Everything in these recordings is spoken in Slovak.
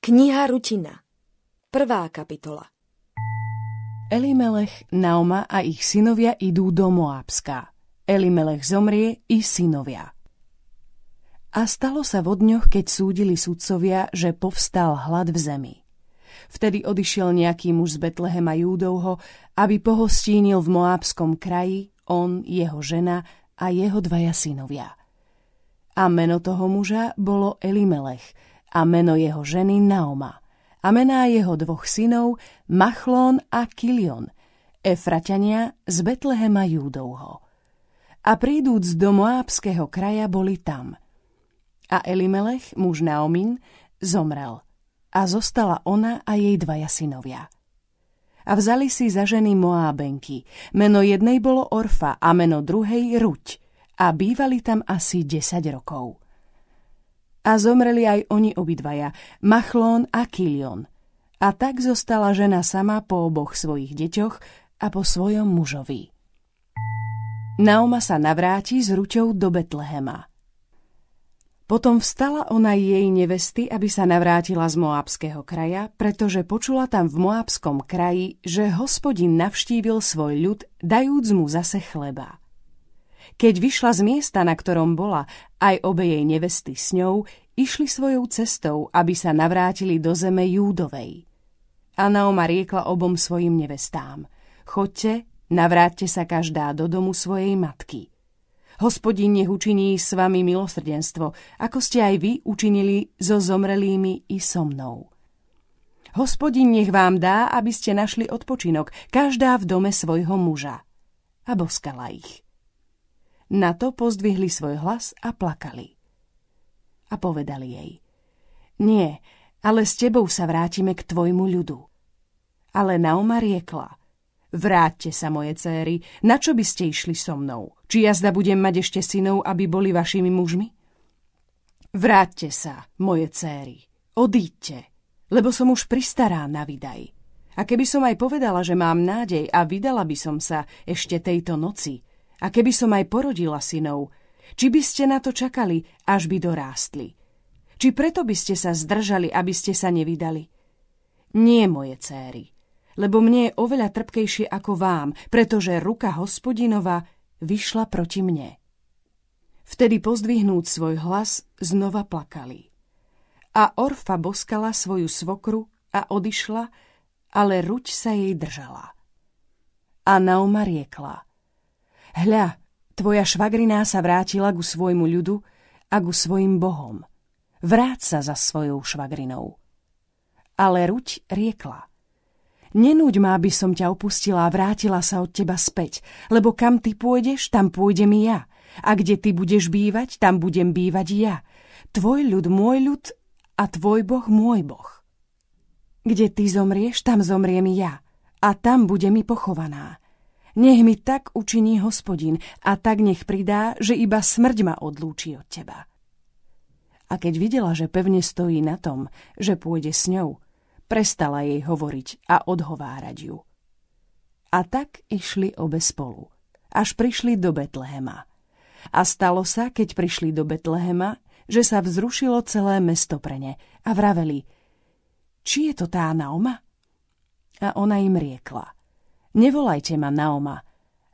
Kniha Rutina Prvá kapitola Elimelech, Naoma a ich synovia idú do Moábska. Elimelech zomrie i synovia. A stalo sa vo dňoch, keď súdili sudcovia, že povstal hlad v zemi. Vtedy odišiel nejaký muž z Betlehema Júdovho, aby pohostínil v Moábskom kraji, on, jeho žena a jeho dvaja synovia. A meno toho muža bolo Elimelech – a meno jeho ženy Naoma a mená jeho dvoch synov Machlón a Kilion, Efraťania z Betlehema Júdovho. A prídúc do Moábského kraja boli tam. A Elimelech, muž Naomin, zomrel a zostala ona a jej dvaja synovia. A vzali si za ženy Moábenky. Meno jednej bolo Orfa a meno druhej Ruť. A bývali tam asi 10 rokov. A zomreli aj oni obidvaja, Machlón a Kilion. A tak zostala žena sama po oboch svojich deťoch a po svojom mužovi. Naoma sa navráti s ruťou do Betlehema. Potom vstala ona jej nevesty, aby sa navrátila z Moábského kraja, pretože počula tam v Moábskom kraji, že hospodin navštívil svoj ľud, dajúc mu zase chleba. Keď vyšla z miesta, na ktorom bola, aj obe jej nevesty s ňou, išli svojou cestou, aby sa navrátili do zeme Júdovej. A Naoma riekla obom svojim nevestám. Chodte, navráťte sa každá do domu svojej matky. Hospodin nech učiní s vami milosrdenstvo, ako ste aj vy učinili so zomrelými i so mnou. Hospodin nech vám dá, aby ste našli odpočinok, každá v dome svojho muža. A boskala ich. Na to pozdvihli svoj hlas a plakali. A povedali jej, nie, ale s tebou sa vrátime k tvojmu ľudu. Ale Naoma riekla, vráťte sa, moje céry, na čo by ste išli so mnou? Či jazda budem mať ešte synov, aby boli vašimi mužmi? Vráťte sa, moje céry, odíďte, lebo som už pristará na vydaj. A keby som aj povedala, že mám nádej a vydala by som sa ešte tejto noci, a keby som aj porodila synov, či by ste na to čakali, až by dorástli? Či preto by ste sa zdržali, aby ste sa nevydali? Nie, moje céry, lebo mne je oveľa trpkejšie ako vám, pretože ruka hospodinova vyšla proti mne. Vtedy pozdvihnúc svoj hlas, znova plakali. A Orfa boskala svoju svokru a odišla, ale ruť sa jej držala. A Naoma riekla – Hľa, tvoja švagriná sa vrátila ku svojmu ľudu a ku svojim bohom. Vráť sa za svojou švagrinou. Ale Ruť riekla. Nenúď ma, aby som ťa opustila a vrátila sa od teba späť, lebo kam ty pôjdeš, tam pôjdem ja. A kde ty budeš bývať, tam budem bývať ja. Tvoj ľud, môj ľud a tvoj boh, môj boh. Kde ty zomrieš, tam zomriem ja. A tam bude mi pochovaná. Nech mi tak učiní hospodin a tak nech pridá, že iba smrť ma odlúči od teba. A keď videla, že pevne stojí na tom, že pôjde s ňou, prestala jej hovoriť a odhovárať ju. A tak išli obe spolu, až prišli do Betlehema. A stalo sa, keď prišli do Betlehema, že sa vzrušilo celé mesto pre ne a vraveli, či je to tá Naoma? A ona im riekla – Nevolajte ma Naoma,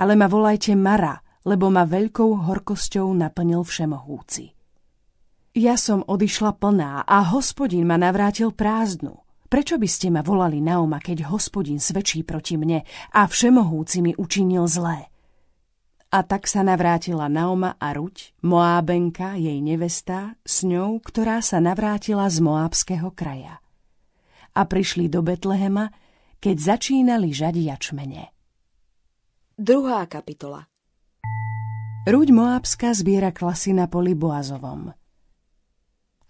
ale ma volajte Mara, lebo ma veľkou horkosťou naplnil všemohúci. Ja som odišla plná a hospodin ma navrátil prázdnu. Prečo by ste ma volali Naoma, keď hospodin svedčí proti mne a všemohúci mi učinil zlé? A tak sa navrátila Naoma a Ruť, Moábenka, jej nevesta, s ňou, ktorá sa navrátila z Moábského kraja. A prišli do Betlehema, keď začínali žať jačmene. Druhá kapitola Rúď Moábska zbiera klasy na poli Boazovom.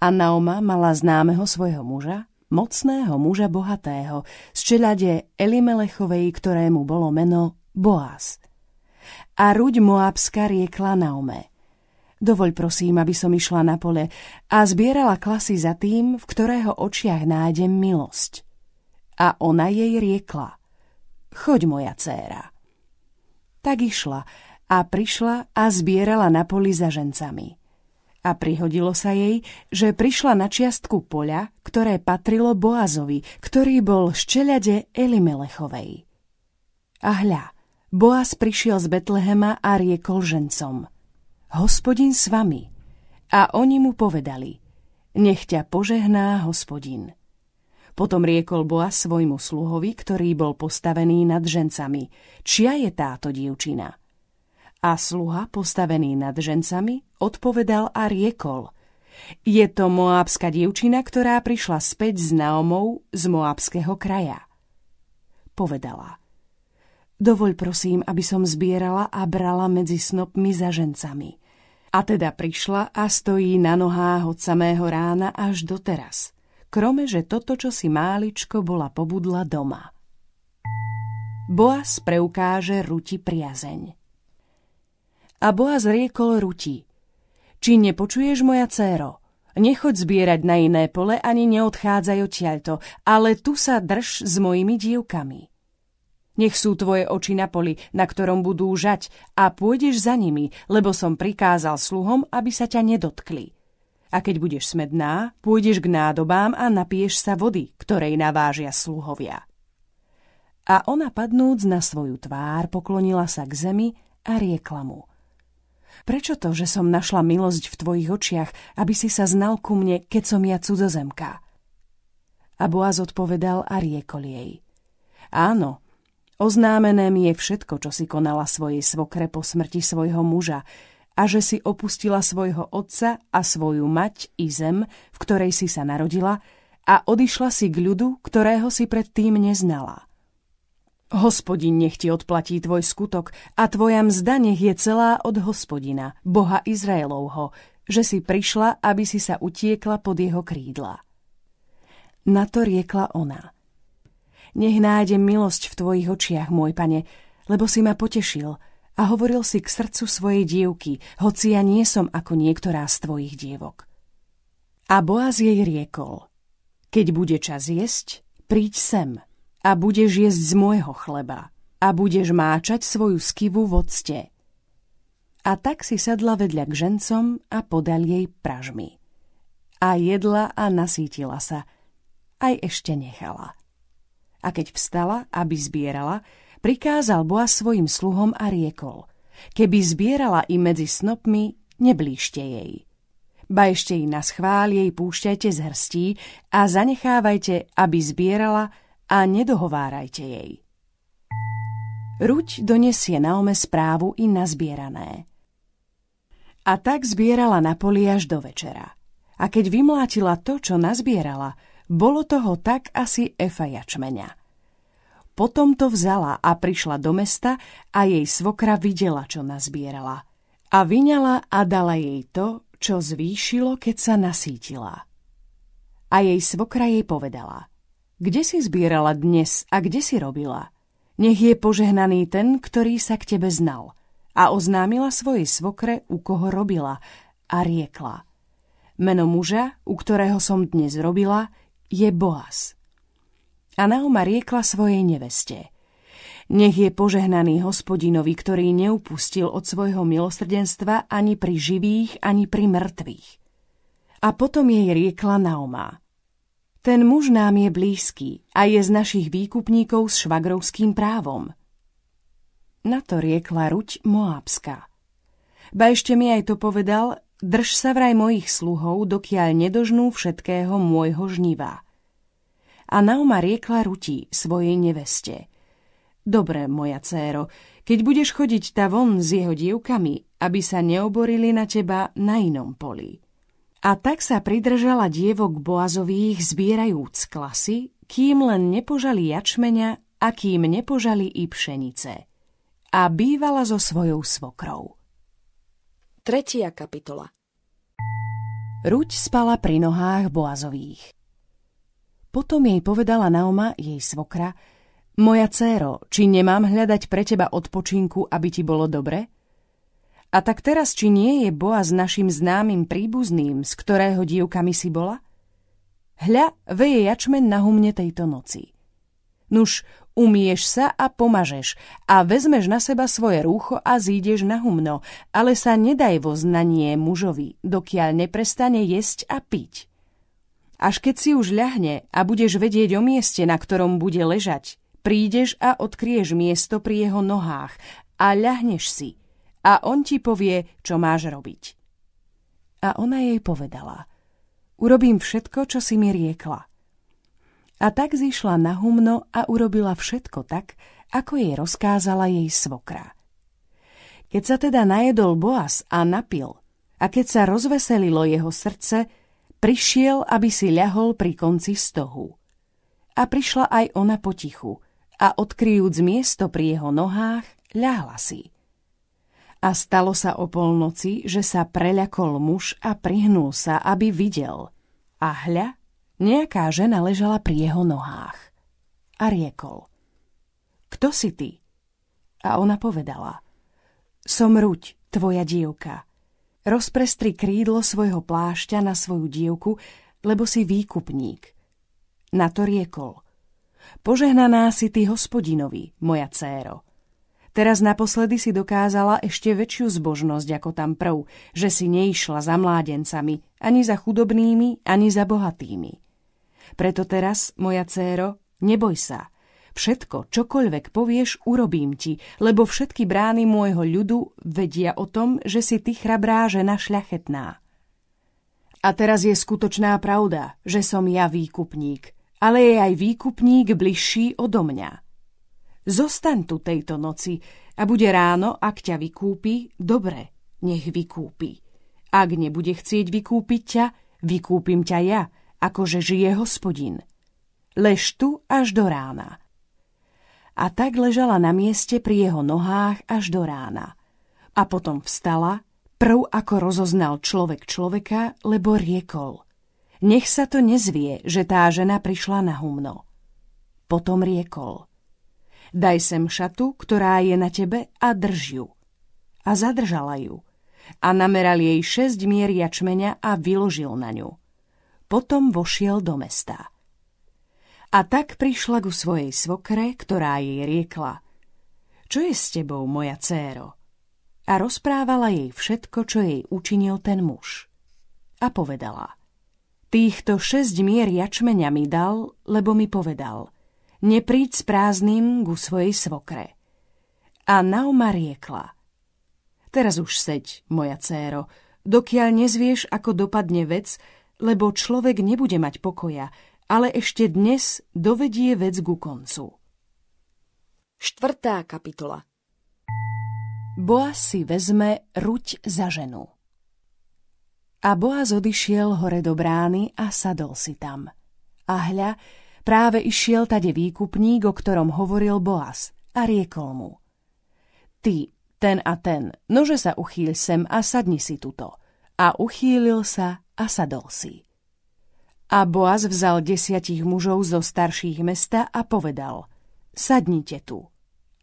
A Naoma mala známeho svojho muža, mocného muža bohatého, z čelade Elimelechovej, ktorému bolo meno Boaz. A Rúď Moábska riekla Naome. Dovoľ prosím, aby som išla na pole a zbierala klasy za tým, v ktorého očiach nájdem milosť a ona jej riekla, choď moja dcéra. Tak išla a prišla a zbierala na poli za žencami. A prihodilo sa jej, že prišla na čiastku poľa, ktoré patrilo Boazovi, ktorý bol z Elimelechovej. A hľa, Boaz prišiel z Betlehema a riekol žencom. Hospodin s vami. A oni mu povedali, nech ťa požehná hospodin. Potom riekol Boaz svojmu sluhovi, ktorý bol postavený nad žencami, čia je táto dievčina. A sluha, postavený nad žencami, odpovedal a riekol. Je to moábska dievčina, ktorá prišla späť s Naomou z moábského kraja. Povedala. Dovoľ prosím, aby som zbierala a brala medzi snopmi za žencami. A teda prišla a stojí na nohách od samého rána až doteraz. Krome, že toto, čo si máličko bola pobudla doma. Boaz preukáže Ruti priazeň. A Boaz riekol Ruti, či nepočuješ, moja céro, nechoď zbierať na iné pole ani neodchádzaj odtiaľto, ale tu sa drž s mojimi dievkami. Nech sú tvoje oči na poli, na ktorom budú žať a pôjdeš za nimi, lebo som prikázal sluhom, aby sa ťa nedotkli. A keď budeš smedná, pôjdeš k nádobám a napiješ sa vody, ktorej navážia sluhovia. A ona padnúc na svoju tvár, poklonila sa k zemi a riekla mu – Prečo to, že som našla milosť v tvojich očiach, aby si sa znal ku mne, keď som ja cudzozemka? A Boaz odpovedal a riekol jej. Áno, oznámené mi je všetko, čo si konala svojej svokre po smrti svojho muža, a že si opustila svojho otca a svoju mať i zem, v ktorej si sa narodila, a odišla si k ľudu, ktorého si predtým neznala. Hospodin nech ti odplatí tvoj skutok a tvoja mzda nech je celá od hospodina, Boha Izraelovho, že si prišla, aby si sa utiekla pod jeho krídla. Na to riekla ona. Nech nájdem milosť v tvojich očiach, môj pane, lebo si ma potešil a hovoril si k srdcu svojej dievky, hoci ja nie som ako niektorá z tvojich dievok. A Boaz jej riekol, keď bude čas jesť, príď sem – a budeš jesť z môjho chleba a budeš máčať svoju skivu v octe. A tak si sadla vedľa k žencom a podal jej pražmy. A jedla a nasítila sa. Aj ešte nechala. A keď vstala, aby zbierala, prikázal Boa svojim sluhom a riekol. Keby zbierala i medzi snopmi, neblížte jej. Ba ešte i na schvál jej púšťajte z hrstí a zanechávajte, aby zbierala a nedohovárajte jej. Ruď donesie Naome správu i nazbierané. A tak zbierala na poli až do večera. A keď vymlátila to, čo nazbierala, bolo toho tak asi efa jačmeňa. Potom to vzala a prišla do mesta a jej svokra videla, čo nazbierala. A vyňala a dala jej to, čo zvýšilo, keď sa nasítila. A jej svokra jej povedala – kde si zbierala dnes a kde si robila? Nech je požehnaný ten, ktorý sa k tebe znal. A oznámila svojej svokre, u koho robila, a riekla. Meno muža, u ktorého som dnes robila, je Boaz. A Naoma riekla svojej neveste. Nech je požehnaný hospodinovi, ktorý neupustil od svojho milosrdenstva ani pri živých, ani pri mŕtvych. A potom jej riekla Naoma. Ten muž nám je blízky a je z našich výkupníkov s švagrovským právom. Na to riekla Ruť Moábska. Ba ešte mi aj to povedal, drž sa vraj mojich sluhov, dokiaľ nedožnú všetkého môjho žniva. A Naoma riekla Ruti, svojej neveste. Dobre, moja céro, keď budeš chodiť ta von s jeho dievkami, aby sa neoborili na teba na inom poli. A tak sa pridržala dievok Boazových zbierajúc klasy, kým len nepožali jačmeňa a kým nepožali i pšenice. A bývala so svojou svokrou. Tretia kapitola Ruď spala pri nohách Boazových. Potom jej povedala Naoma, jej svokra, Moja céro, či nemám hľadať pre teba odpočinku, aby ti bolo dobre? A tak teraz, či nie je Boaz našim známym príbuzným, z ktorého dievkami si bola? Hľa, veje jačmen na humne tejto noci. Nuž, Umieš sa a pomažeš a vezmeš na seba svoje rúcho a zídeš na humno, ale sa nedaj vo znanie mužovi, dokiaľ neprestane jesť a piť. Až keď si už ľahne a budeš vedieť o mieste, na ktorom bude ležať, prídeš a odkrieš miesto pri jeho nohách a ľahneš si a on ti povie, čo máš robiť. A ona jej povedala, urobím všetko, čo si mi riekla. A tak zišla na humno a urobila všetko tak, ako jej rozkázala jej svokra. Keď sa teda najedol Boaz a napil, a keď sa rozveselilo jeho srdce, prišiel, aby si ľahol pri konci stohu. A prišla aj ona potichu a odkryjúc miesto pri jeho nohách, ľahla si. A stalo sa o polnoci, že sa preľakol muž a prihnul sa, aby videl. A hľa, Nejaká žena ležala pri jeho nohách a riekol. Kto si ty? A ona povedala. Som Ruť, tvoja dievka. Rozprestri krídlo svojho plášťa na svoju dievku, lebo si výkupník. Na to riekol. Požehnaná si ty hospodinovi, moja céro. Teraz naposledy si dokázala ešte väčšiu zbožnosť ako tam prv, že si neišla za mládencami, ani za chudobnými, ani za bohatými. Preto teraz, moja céro, neboj sa. Všetko, čokoľvek povieš, urobím ti, lebo všetky brány môjho ľudu vedia o tom, že si ty chrabrá žena šľachetná. A teraz je skutočná pravda, že som ja výkupník, ale je aj výkupník bližší odo mňa. Zostaň tu tejto noci a bude ráno, ak ťa vykúpi, dobre, nech vykúpi. Ak nebude chcieť vykúpiť ťa, vykúpim ťa ja, akože žije hospodin. Lež tu až do rána. A tak ležala na mieste pri jeho nohách až do rána. A potom vstala, prv ako rozoznal človek človeka, lebo riekol. Nech sa to nezvie, že tá žena prišla na humno. Potom riekol. Daj sem šatu, ktorá je na tebe a drž ju. A zadržala ju. A nameral jej šesť mier jačmeňa a vyložil na ňu potom vošiel do mesta. A tak prišla ku svojej svokre, ktorá jej riekla Čo je s tebou, moja céro? A rozprávala jej všetko, čo jej učinil ten muž. A povedala Týchto šesť mier jačmeňa mi dal, lebo mi povedal Nepríď s prázdnym ku svojej svokre. A Naoma riekla Teraz už seď, moja céro, dokiaľ nezvieš, ako dopadne vec, lebo človek nebude mať pokoja, ale ešte dnes dovedie vec ku koncu. Štvrtá kapitola Boaz si vezme ruť za ženu. A Boaz odišiel hore do brány a sadol si tam. A hľa, práve išiel tade výkupník, o ktorom hovoril Boaz, a riekol mu. Ty, ten a ten, nože sa uchýľ sem a sadni si tuto. A uchýlil sa a sadol si. A Boaz vzal desiatich mužov zo starších mesta a povedal, sadnite tu.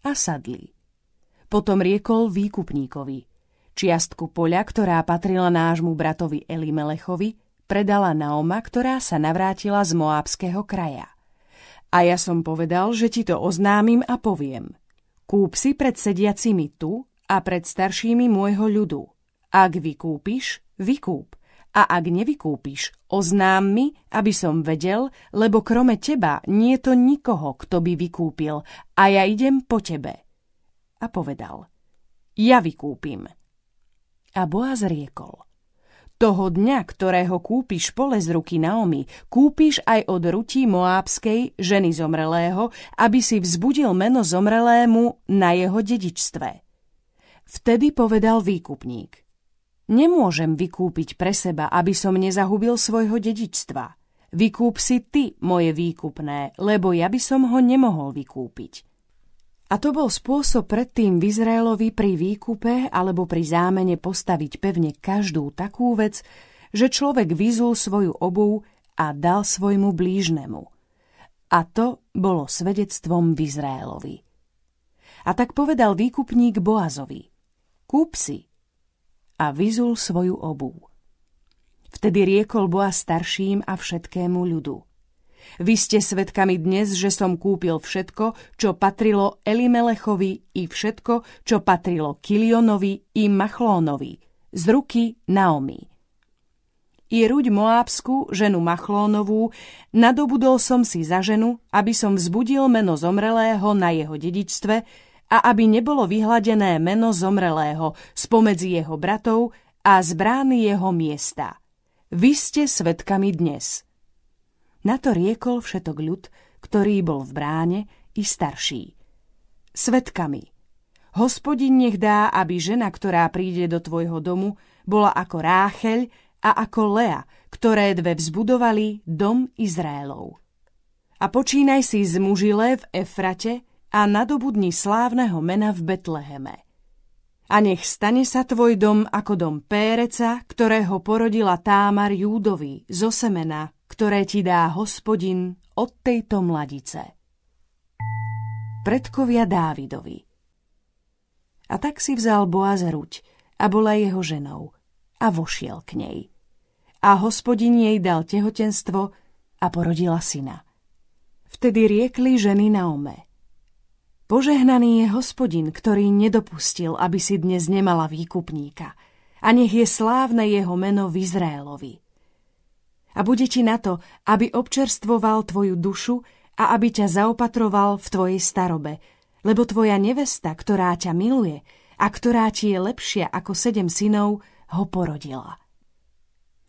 A sadli. Potom riekol výkupníkovi, čiastku poľa, ktorá patrila nášmu bratovi Elimelechovi, predala Naoma, ktorá sa navrátila z Moábského kraja. A ja som povedal, že ti to oznámim a poviem. Kúp si pred sediacimi tu a pred staršími môjho ľudu. Ak vykúpiš, vykúp a ak nevykúpiš, oznám mi, aby som vedel, lebo krome teba nie je to nikoho, kto by vykúpil a ja idem po tebe. A povedal, ja vykúpim. A Boaz riekol, toho dňa, ktorého kúpiš pole z ruky Naomi, kúpiš aj od rutí Moábskej, ženy zomrelého, aby si vzbudil meno zomrelému na jeho dedičstve. Vtedy povedal výkupník – Nemôžem vykúpiť pre seba, aby som nezahubil svojho dedičstva. Vykúp si ty moje výkupné, lebo ja by som ho nemohol vykúpiť. A to bol spôsob predtým v Izraelovi pri výkupe alebo pri zámene postaviť pevne každú takú vec, že človek vyzul svoju obu a dal svojmu blížnemu. A to bolo svedectvom v Izraelovi. A tak povedal výkupník Boazovi. Kúp si, a vyzul svoju obu. Vtedy riekol Boa starším a všetkému ľudu. Vy ste svedkami dnes, že som kúpil všetko, čo patrilo Elimelechovi i všetko, čo patrilo Kilionovi i Machlónovi z ruky Naomi. I ruď Moábsku, ženu Machlónovú, nadobudol som si za ženu, aby som vzbudil meno zomrelého na jeho dedičstve a aby nebolo vyhladené meno zomrelého spomedzi jeho bratov a z brány jeho miesta. Vy ste svetkami dnes. Na to riekol všetok ľud, ktorý bol v bráne, i starší. Svetkami. Hospodin nech dá, aby žena, ktorá príde do tvojho domu, bola ako Rácheľ a ako Lea, ktoré dve vzbudovali dom Izraelov. A počínaj si z mužile v Efrate a nadobudni slávneho mena v Betleheme. A nech stane sa tvoj dom ako dom Péreca, ktorého porodila Támar Júdovi zo semena, ktoré ti dá hospodin od tejto mladice. Predkovia Dávidovi A tak si vzal Boaz ruť a bola jeho ženou a vošiel k nej. A hospodin jej dal tehotenstvo a porodila syna. Vtedy riekli ženy Naome. Požehnaný je hospodin, ktorý nedopustil, aby si dnes nemala výkupníka. A nech je slávne jeho meno v Izraelovi a bude ti na to, aby občerstvoval tvoju dušu a aby ťa zaopatroval v tvojej starobe, lebo tvoja nevesta, ktorá ťa miluje a ktorá ti je lepšia ako sedem synov, ho porodila.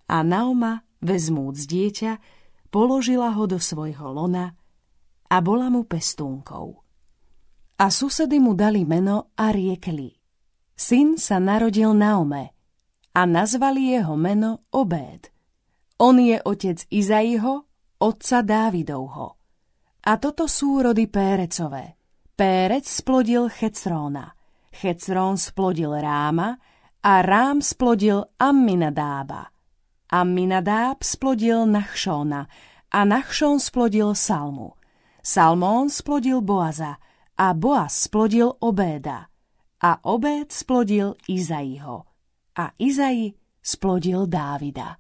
A Naoma, vezmúc dieťa, položila ho do svojho lona a bola mu pestúnkou. A susedy mu dali meno a riekli. Syn sa narodil Naome a nazvali jeho meno Obéd – on je otec Izaiho, otca Dávidovho. A toto sú rody Pérecové. Pérec splodil Checróna, Checrón splodil Ráma a Rám splodil Amminadába. Amminadáb splodil Nachšóna a Nachšón splodil Salmu. Salmón splodil Boaza a Boaz splodil Obéda. A Obéd splodil Izaiho. A Izai splodil Dávida.